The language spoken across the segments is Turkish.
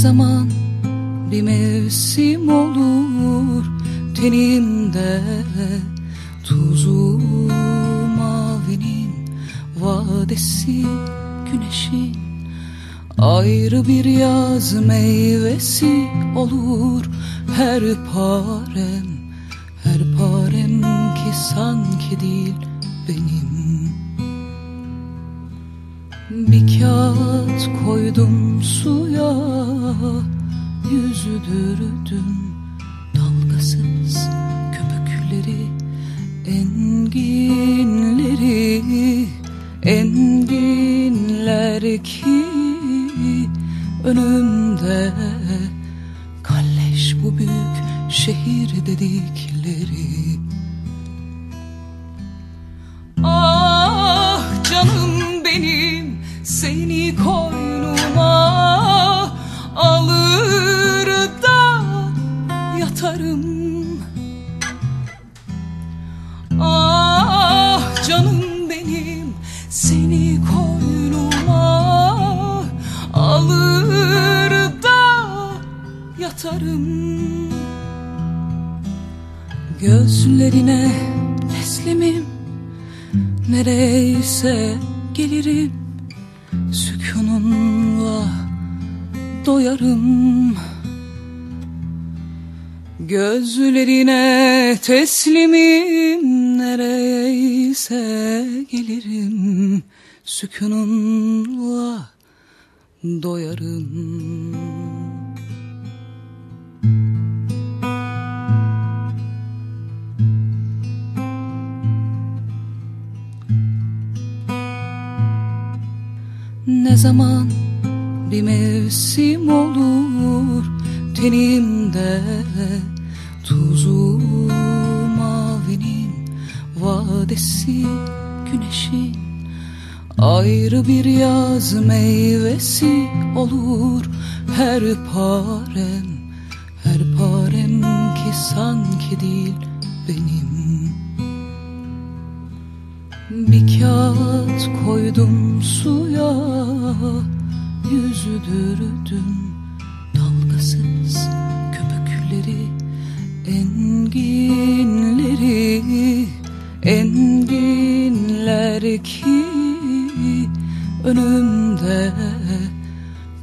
zaman bir mevsim olur tenimde tuzu mavinin vadesi güneşin ayrı bir yaz meyvesi olur her parem. Her parem ki sanki değil benim bir kağıt koydum suya Yüzüdürdüm dalgasız köpükleri Enginleri enginler ki Önümde. Kalleş bu büyük şehir dedikleri koynuma alır da yatarım. Ah canım benim seni koynuma alır da yatarım. Gözlerine teslimim Nereyse gelirim Sükununla doyarım. Gözlerine teslimim Nereyse gelirim. Sükununla doyarım Ne zaman bir mevsim olur tenimde? Tuzu mavinin vadesi güneşin ayrı bir yaz meyvesi olur. Her parem her parem ki sanki değil benim. Bir kağıt koydum suya Yüzüdürdüm dalgasız köpükleri Enginleri enginler ki Önümde.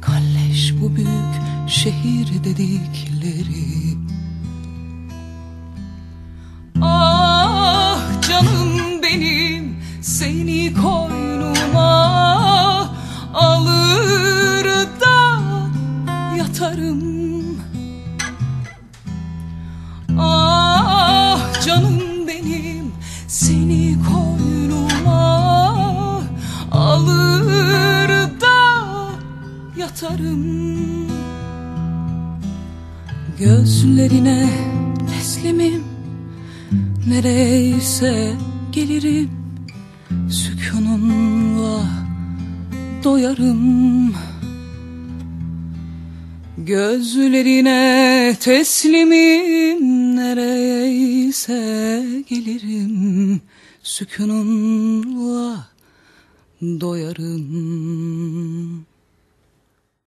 Kalleş bu büyük şehir dedikleri yatarım Ah canım benim seni koynuma alır da yatarım. Gözlerine teslimim Nereyse gelirim. Sükununla doyarım Gözlerine teslimim Nereyse gelirim. Sükununla doyarım